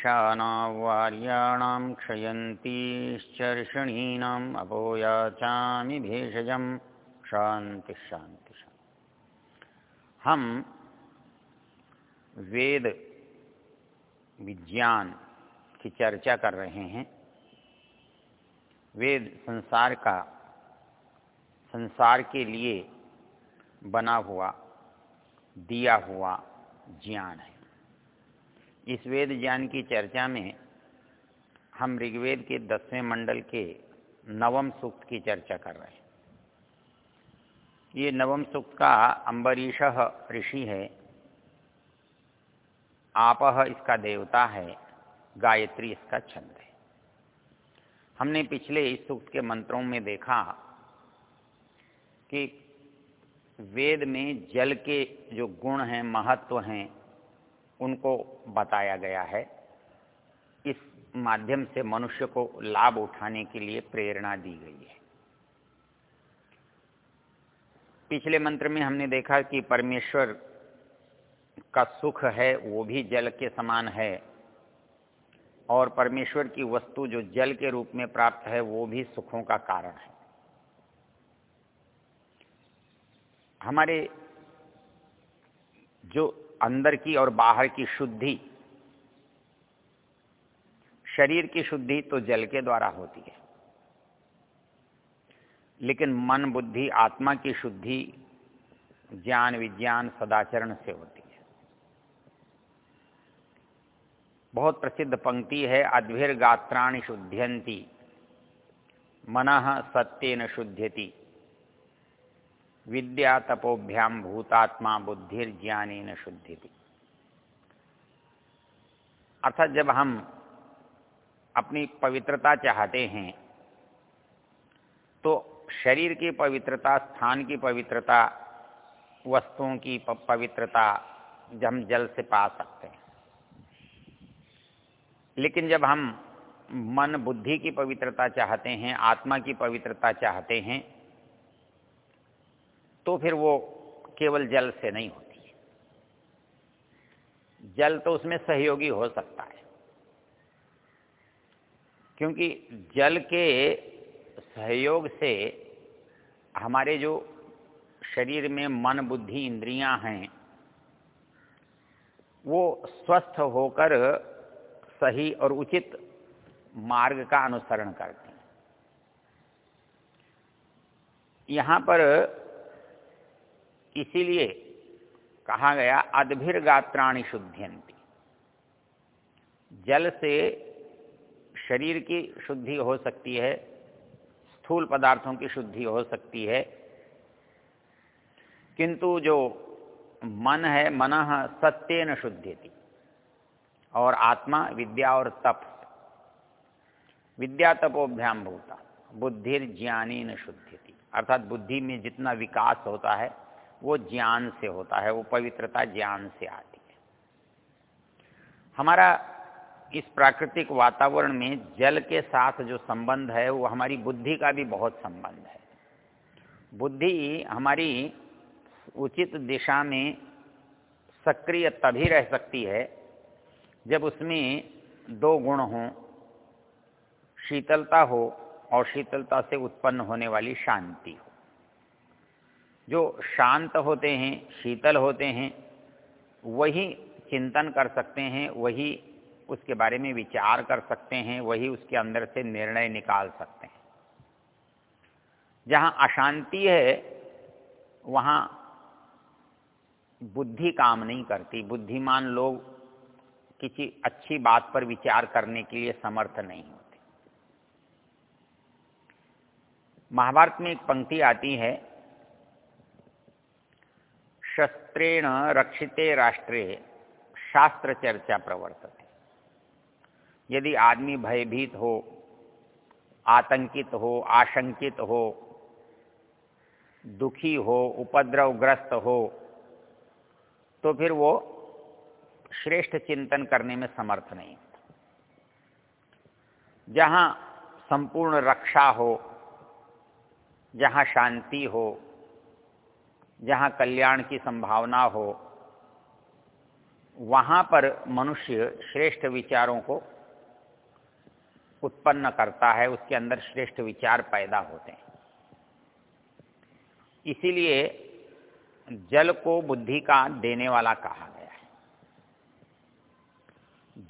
ईशानावार्याणां क्षयन्तीश्चर्षणीनाम् अपोयाचामि शांति शांति शांति हम वेद, विज्ञान की चर्चा कर रहे हैं। वेद संसार का, संसार के लिए बना हुआ, दिया हुआ ज्ञान है। इस वेद ज्ञान की चर्चा में हम ऋग्वेद के दसवें मंडल के नवम सूक्त की चर्चा कर रहे हैं। ये नवम सूक्त का अम्बरीश ऋषि है। आपह इसका देवता है, गायत्री इसका छंद है। हमने पिछले इस सूक्त के मंत्रों में देखा कि वेद में जल के जो गुण हैं, महत्व हैं उनको बताया गया है। इस माध्यम से मनुष्य को लाभ उठाने के लिए प्रेरणा दी गई है। पिछले मंत्र में हमने देखा कि परमेश्वर का सुख है, वो भी जल के समान है। और परमेश्वर की वस्तु जो जल के रूप में प्राप्त है, वो भी सुखों का कारण है। हमारे जो अंदर की और बाहर की शुद्धि। शरीर की शुद्धि तो जल के द्वारा होती है। लेकिन मन, बुद्धि, आत्मा की शुद्धि ज्ञान, विज्ञान, सदाचरण से होती है। बहुत प्रसिद्ध पंक्ति है अद्भिर गात्राणि शुद्ध्यंती मन सत्यन शुद्ध्यति। विद्या तपोभ्याम भूतात्मा बुद्धिर ज्ञान शुद्ध्यति अर्थात जब हम अपनी पवित्रता चाहते हैं तो शरीर की पवित्रता, स्थान की पवित्रता, वस्तुओं की पवित्रता जब हम जल से पा सकते हैं। लेकिन जब हम मन बुद्धि की पवित्रता चाहते हैं, आत्मा की पवित्रता चाहते हैं तो फिर वो केवल जल से नहीं होती है। जल तो उसमें सहयोगी हो सकता है। क्योंकि जल के सहयोग से हमारे जो शरीर में मन, बुद्धि, इंद्रियाँ हैं, वो स्वस्थ होकर सही और उचित मार्ग का अनुसरण करते हैं। यहाँ पर इसीलिए कहा गया अद्भिर गात्राणी शुद्धियंती जल से शरीर की शुद्धि हो सकती है, स्थूल पदार्थों की शुद्धि हो सकती है, किंतु जो मन है, मन सत्य न शुद्ध्यति, और आत्मा विद्या और तप। विद्या तपोभ्याम भूता बुद्धिर्ज्ञानी न शुद्ध्यति। अर्थात बुद्धि में जितना विकास होता है वो ज्ञान से होता है, वो पवित्रता ज्ञान से आती है। हमारा इस प्राकृतिक वातावरण में जल के साथ जो संबंध है, वो हमारी बुद्धि का भी बहुत संबंध है। बुद्धि हमारी उचित दिशा में सक्रिय तभी रह सकती है, जब उसमें दो गुण हों, शीतलता हो और शीतलता से उत्पन्न होने वाली शांति हो। जो शांत होते हैं, शीतल होते हैं, वही चिंतन कर सकते हैं, वही उसके बारे में विचार कर सकते हैं, वही उसके अंदर से निर्णय निकाल सकते हैं। जहाँ अशांति है, वहाँ बुद्धि काम नहीं करती। बुद्धिमान लोग किसी अच्छी बात पर विचार करने के लिए समर्थ नहीं होते। महाभारत में एक पंक्ति आती है शस्त्रेण रक्षिते राष्ट्रे शास्त्र चर्चा प्रवर्तते। यदि आदमी भयभीत हो, आतंकित हो, आशंकित हो, दुखी हो, उपद्रवग्रस्त हो तो फिर वो श्रेष्ठ चिंतन करने में समर्थ नहीं। जहाँ संपूर्ण रक्षा हो, जहाँ शांति हो जहाँ कल्याण की संभावना हो, वहाँ पर मनुष्य श्रेष्ठ विचारों को उत्पन्न करता है, उसके अंदर श्रेष्ठ विचार पैदा होते हैं। इसीलिए जल को बुद्धि का देने वाला कहा गया है।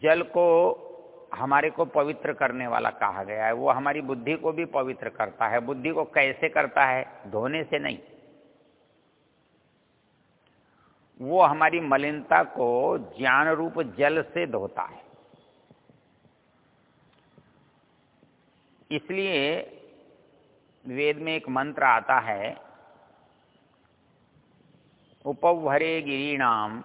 जल को हमारे को पवित्र करने वाला कहा गया है, वो हमारी बुद्धि को भी पवित्र करता है। बुद्धि को कैसे करता है? धोने से नहीं वो हमारी मलिनता को ज्ञान रूप जल से धोता है। इसलिए वेद में एक मंत्र आता है उपवरे गिरीणाम,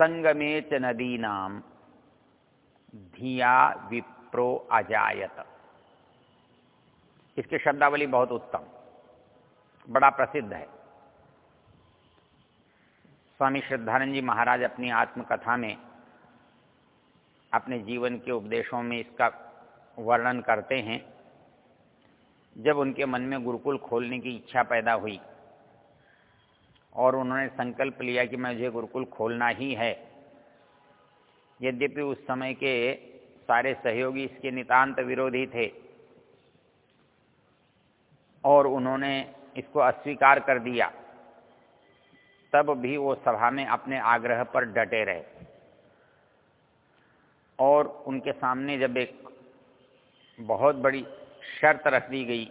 संगमे च नदीनाम, धिया विप्रो अजायत। इसकी शब्दावली बहुत उत्तम, बड़ा प्रसिद्ध है। स्वामी श्रद्धानंद जी महाराज अपनी आत्मकथा में अपने जीवन के उपदेशों में इसका वर्णन करते हैं। जब उनके मन में गुरुकुल खोलने की इच्छा पैदा हुई और उन्होंने संकल्प लिया कि मुझे गुरुकुल खोलना ही है, यद्यपि उस समय के सारे सहयोगी इसके नितांत विरोधी थे और उन्होंने इसको अस्वीकार कर दिया। तब भी वो सभा में अपने आग्रह पर डटे रहे। और उनके सामने जब एक बहुत बड़ी शर्त रख दी गई,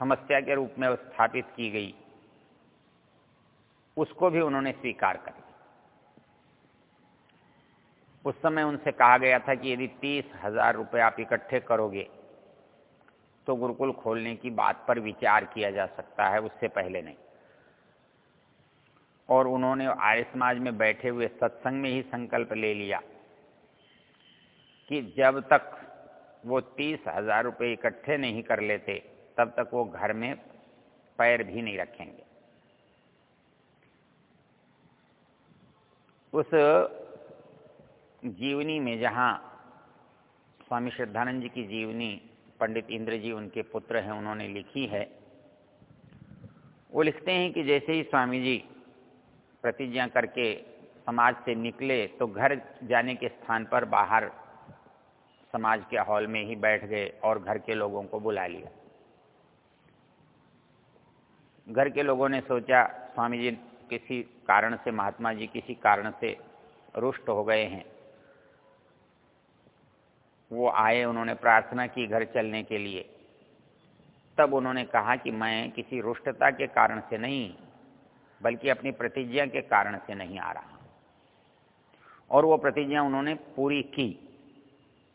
समस्या के रूप में स्थापित की गई, उसको भी उन्होंने स्वीकार कर लिया। उस समय उनसे कहा गया था कि यदि तीस हज़ार रुपये आप इकट्ठे करोगे तो गुरुकुल खोलने की बात पर विचार किया जा सकता है, उससे पहले नहीं। और उन्होंने आर्य समाज में बैठे हुए सत्संग में ही संकल्प ले लिया कि जब तक वो तीस हज़ार रुपये इकट्ठे नहीं कर लेते, तब तक वो घर में पैर भी नहीं रखेंगे। उस जीवनी में जहाँ स्वामी श्रद्धानंद जी की जीवनी, पंडित इंद्र जी उनके पुत्र हैं, उन्होंने लिखी है, वो लिखते हैं कि जैसे ही स्वामी जी प्रतिज्ञा करके समाज से निकले तो घर जाने के स्थान पर बाहर समाज के हॉल में ही बैठ गए और घर के लोगों को बुला लिया। घर के लोगों ने सोचा, स्वामी जी किसी कारण से, महात्मा जी किसी कारण से रुष्ट हो गए हैं। वो आए, उन्होंने प्रार्थना की घर चलने के लिए। तब उन्होंने कहा कि मैं किसी रुष्टता के कारण से नहीं बल्कि अपनी प्रतिज्ञा के कारण से नहीं आ रहा। और वो प्रतिज्ञा उन्होंने पूरी की।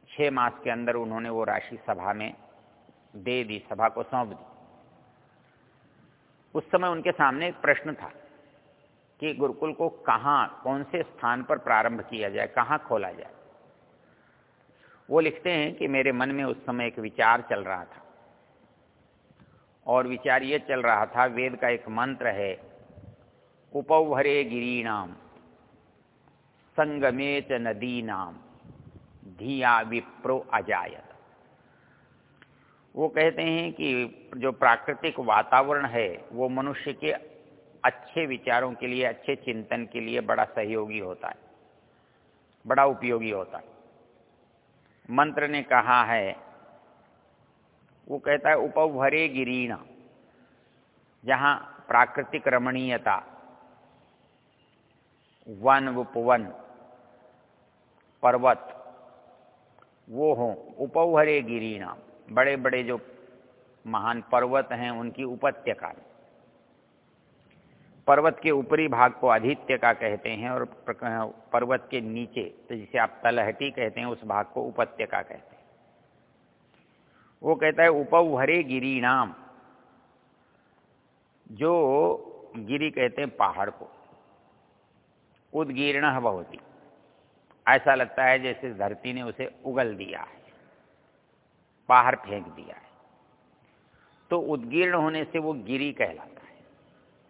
छह मास के अंदर उन्होंने वो राशि सभा में दे दी, सभा को सौंप दी। उस समय उनके सामने एक प्रश्न था कि गुरुकुल को कहाँ, कौन से स्थान पर प्रारंभ किया जाए, कहाँ खोला जाए? वो लिखते हैं कि मेरे मन में उस समय एक विचार चल रहा था। और विचार ये चल रहा था, वेद का एक मंत्र है उपवरे गिरीणाम संगमे च नदीनाम। धिया विप्रो अजायत। वो कहते हैं कि जो प्राकृतिक वातावरण है, वो मनुष्य के अच्छे विचारों के लिए, अच्छे चिंतन के लिए बड़ा सहयोगी होता है। बड़ा उपयोगी होता है। मंत्र ने कहा है, वो कहता है उपभरे गिरीणा जहाँ प्राकृतिक रमणीयता वन उपवन पर्वत, वो हो हों गिरी नाम बड़े बड़े जो महान पर्वत हैं उनकी उपत्यका पर्वत के ऊपरी भाग को आधित्य का कहते हैं और पर्वत के नीचे तो जिसे आप तलहटी कहते हैं, उस भाग को उपत्यका कहते हैं। वो कहता है उपवहरे गिरी नाम जो गिरी कहते हैं पहाड़ को। उदगीर्ण बहुती ऐसा लगता है जैसे धरती ने उसे उगल दिया है, बाहर फेंक दिया है। तो उद्गीर्ण होने से वो गिरी कहलाता है,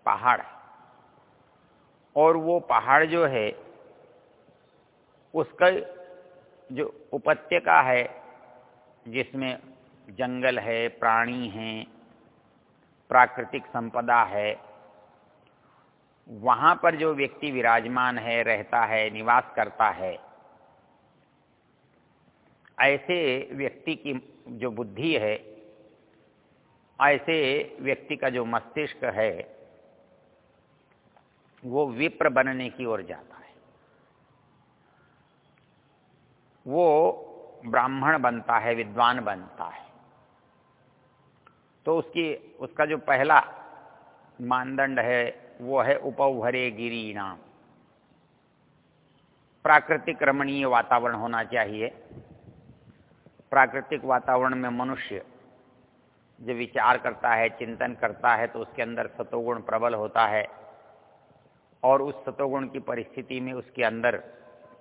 पहाड़ है। और वो पहाड़ जो है, उसका जो उपत्यका है, जिसमें जंगल है, प्राणी हैं, प्राकृतिक संपदा है वहाँ पर जो व्यक्ति विराजमान है, रहता है, निवास करता है, ऐसे व्यक्ति की जो बुद्धि है, ऐसे व्यक्ति का जो मस्तिष्क है, वो विप्र बनने की ओर जाता है। वो ब्राह्मण बनता है, विद्वान बनता है। तो उसकी, उसका जो पहला मानदंड है वो है उपवहरे गिरी नाम प्राकृतिक रमणीय वातावरण होना चाहिए। प्राकृतिक वातावरण में मनुष्य जो विचार करता है, चिंतन करता है तो उसके अंदर सतोगुण प्रबल होता है। और उस सतोगुण की परिस्थिति में उसके अंदर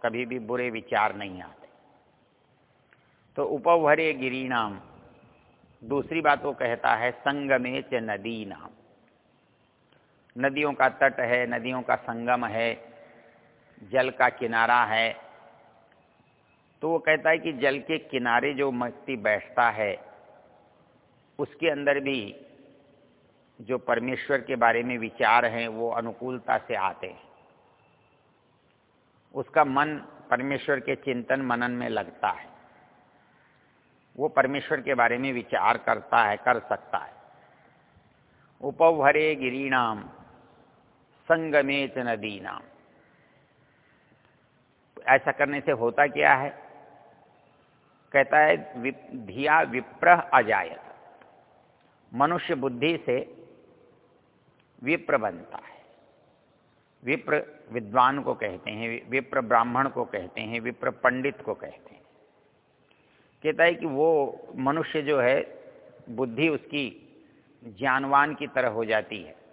कभी भी बुरे विचार नहीं आते। तो उपवहरे गिरी नाम दूसरी बात वो कहता है संगमे च नदी नाम नदियों का तट है, नदियों का संगम है, जल का किनारा है। तो वो कहता है कि जल के किनारे जो व्यक्ति बैठता है, उसके अंदर भी जो परमेश्वर के बारे में विचार हैं, वो अनुकूलता से आते हैं। उसका मन परमेश्वर के चिंतन मनन में लगता है। वो परमेश्वर के बारे में विचार करता है, कर सकता है। उपवहरे गिरीणाम। संगमेत नदी नाम ऐसा करने से होता क्या है? कहता है धिया विप्रह अजायत। मनुष्य बुद्धि से विप्र बनता है। विप्र विद्वान को कहते हैं विप्र ब्राह्मण को कहते हैं, विप्र पंडित को कहते हैं। कहता है कि वो मनुष्य जो है, बुद्धि उसकी ज्ञानवान की तरह हो जाती है।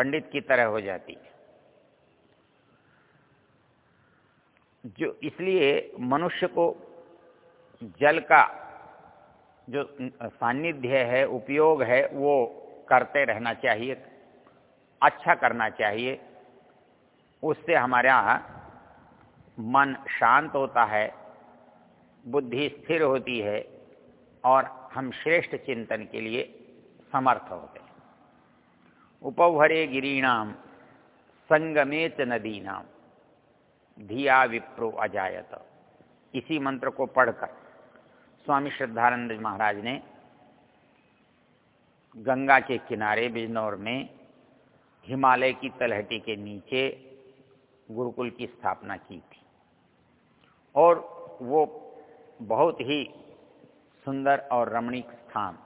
पंडित की तरह हो जाती। है जो इसलिए मनुष्य को जल का जो सानिध्य है, उपयोग है, वो करते रहना चाहिए अच्छा करना चाहिए। उससे हमारे हमारा मन शांत होता है, बुद्धि स्थिर होती है और हम श्रेष्ठ चिंतन के लिए समर्थ होते हैं। उपवहरे गिरीणाम संगमे संगमेत नदीनाम धिया विप्रो अजायत। इसी मंत्र को पढ़कर स्वामी श्रद्धानंद महाराज ने गंगा के किनारे बिजनौर में हिमालय की तलहटी के नीचे गुरुकुल की स्थापना की थी। और वो बहुत ही सुंदर और रमणीक स्थान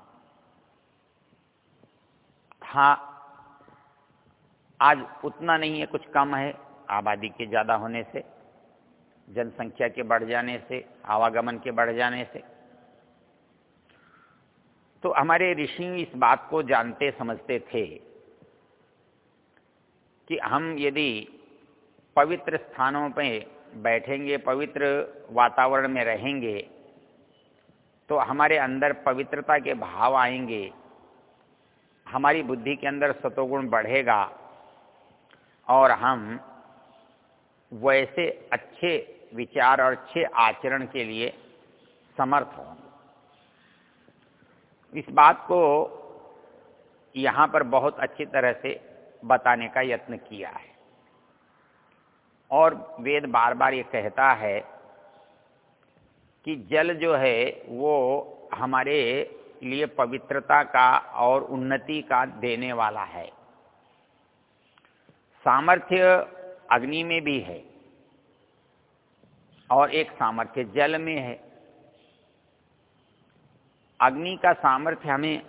था। आज उतना नहीं है, कुछ कम है। आबादी के ज़्यादा होने से, जनसंख्या के बढ़ जाने से, आवागमन के बढ़ जाने से। तो हमारे ऋषि इस बात को जानते, समझते थे कि हम यदि पवित्र स्थानों पर बैठेंगे, पवित्र वातावरण में रहेंगे तो हमारे अंदर पवित्रता के भाव आएँगे, हमारी बुद्धि के अंदर सतोगुण बढ़ेगा। और हम वैसे अच्छे विचार और अच्छे आचरण के लिए समर्थ होंगे। इस बात को यहाँ पर बहुत अच्छी तरह से बताने का यत्न किया है। और वेद बार बार ये कहता है कि जल जो है वो हमारे लिए पवित्रता का और उन्नति का देने वाला है। सामर्थ्य अग्नि में भी है और एक सामर्थ्य जल में है। अग्नि का सामर्थ्य हमें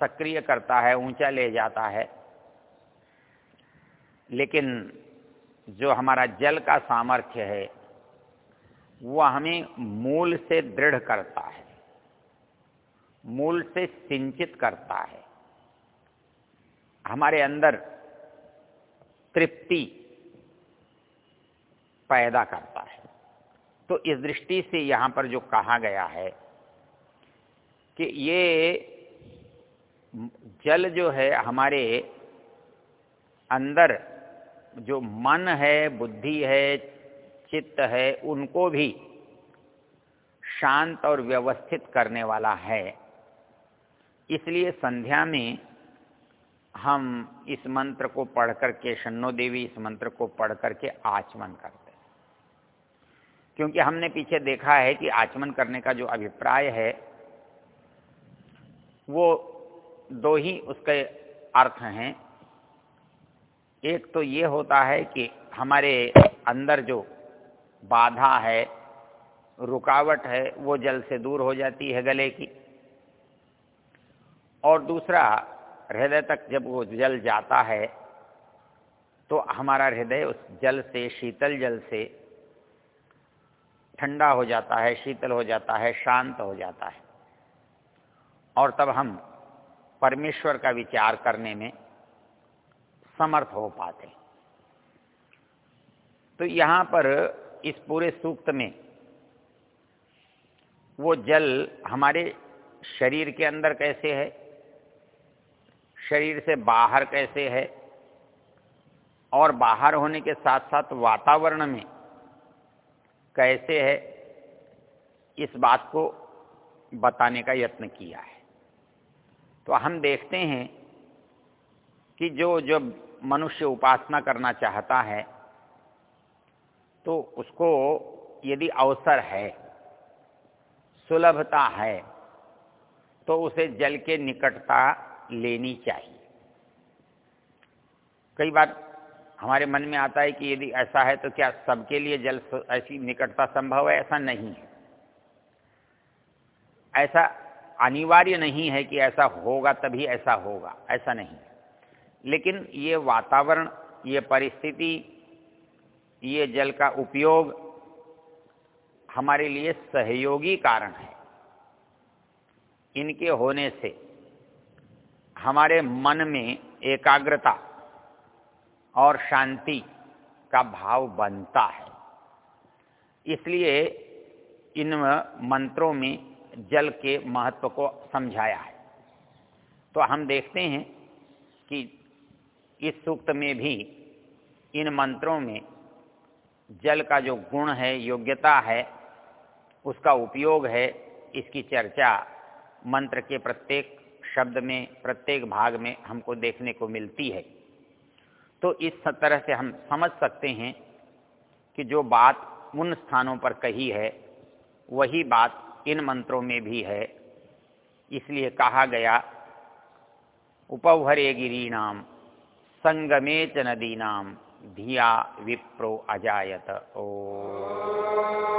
सक्रिय करता है, ऊँचा ले जाता है। लेकिन जो हमारा जल का सामर्थ्य है वह हमें मूल से दृढ़ करता है, मूल से सिंचित करता है। हमारे अंदर तृप्ति पैदा करता है। तो इस दृष्टि से यहाँ पर जो कहा गया है कि ये जल जो है हमारे अंदर जो मन है, बुद्धि है, चित्त है, उनको भी शांत और व्यवस्थित करने वाला है। इसलिए संध्या में हम इस मंत्र को पढ़ करके शन्नो देवी इस मंत्र को पढ़ करके आचमन करते हैं। क्योंकि हमने पीछे देखा है कि आचमन करने का जो अभिप्राय है, वो दो ही उसके अर्थ हैं। एक तो ये होता है कि हमारे अंदर जो बाधा है, रुकावट है, वो जल से दूर हो जाती है गले की। और दूसरा हृदय तक जब वो जल जाता है तो हमारा हृदय उस जल से, शीतल जल से ठंडा हो जाता है, शीतल हो जाता है, शांत हो जाता है। और तब हम परमेश्वर का विचार करने में समर्थ हो पाते। तो यहाँ पर इस पूरे सूक्त में वो जल हमारे शरीर के अंदर कैसे है? शरीर से बाहर कैसे है? और बाहर होने के साथ साथ वातावरण में कैसे है? इस बात को बताने का यत्न किया है। तो हम देखते हैं कि जो जब मनुष्य उपासना करना चाहता है तो उसको यदि अवसर है, सुलभता है तो उसे जल के निकटता लेनी चाहिए। कई बार हमारे मन में आता है कि यदि ऐसा है तो क्या सबके लिए जल ऐसी निकटता संभव है? ऐसा नहीं है। ऐसा अनिवार्य नहीं है कि ऐसा होगा तभी ऐसा होगा। ऐसा नहीं लेकिन ये वातावरण, ये परिस्थिति, ये जल का उपयोग हमारे लिए सहयोगी कारण है। इनके होने से हमारे मन में एकाग्रता और शांति का भाव बनता है। इसलिए इन मंत्रों में जल के महत्व को समझाया है। तो हम देखते हैं कि इस सूक्त में भी इन मंत्रों में जल का जो गुण है, योग्यता है, उसका उपयोग है, इसकी चर्चा मंत्र के प्रत्येक शब्द में, प्रत्येक भाग में हमको देखने को मिलती है। तो इस तरह से हम समझ सकते हैं कि जो बात उन स्थानों पर कही है, वही बात इन मंत्रों में भी है। इसलिए कहा गया उपवरे गिरीनाम, संगमे च नदीनाम, धिया विप्रो अजायत। ओ।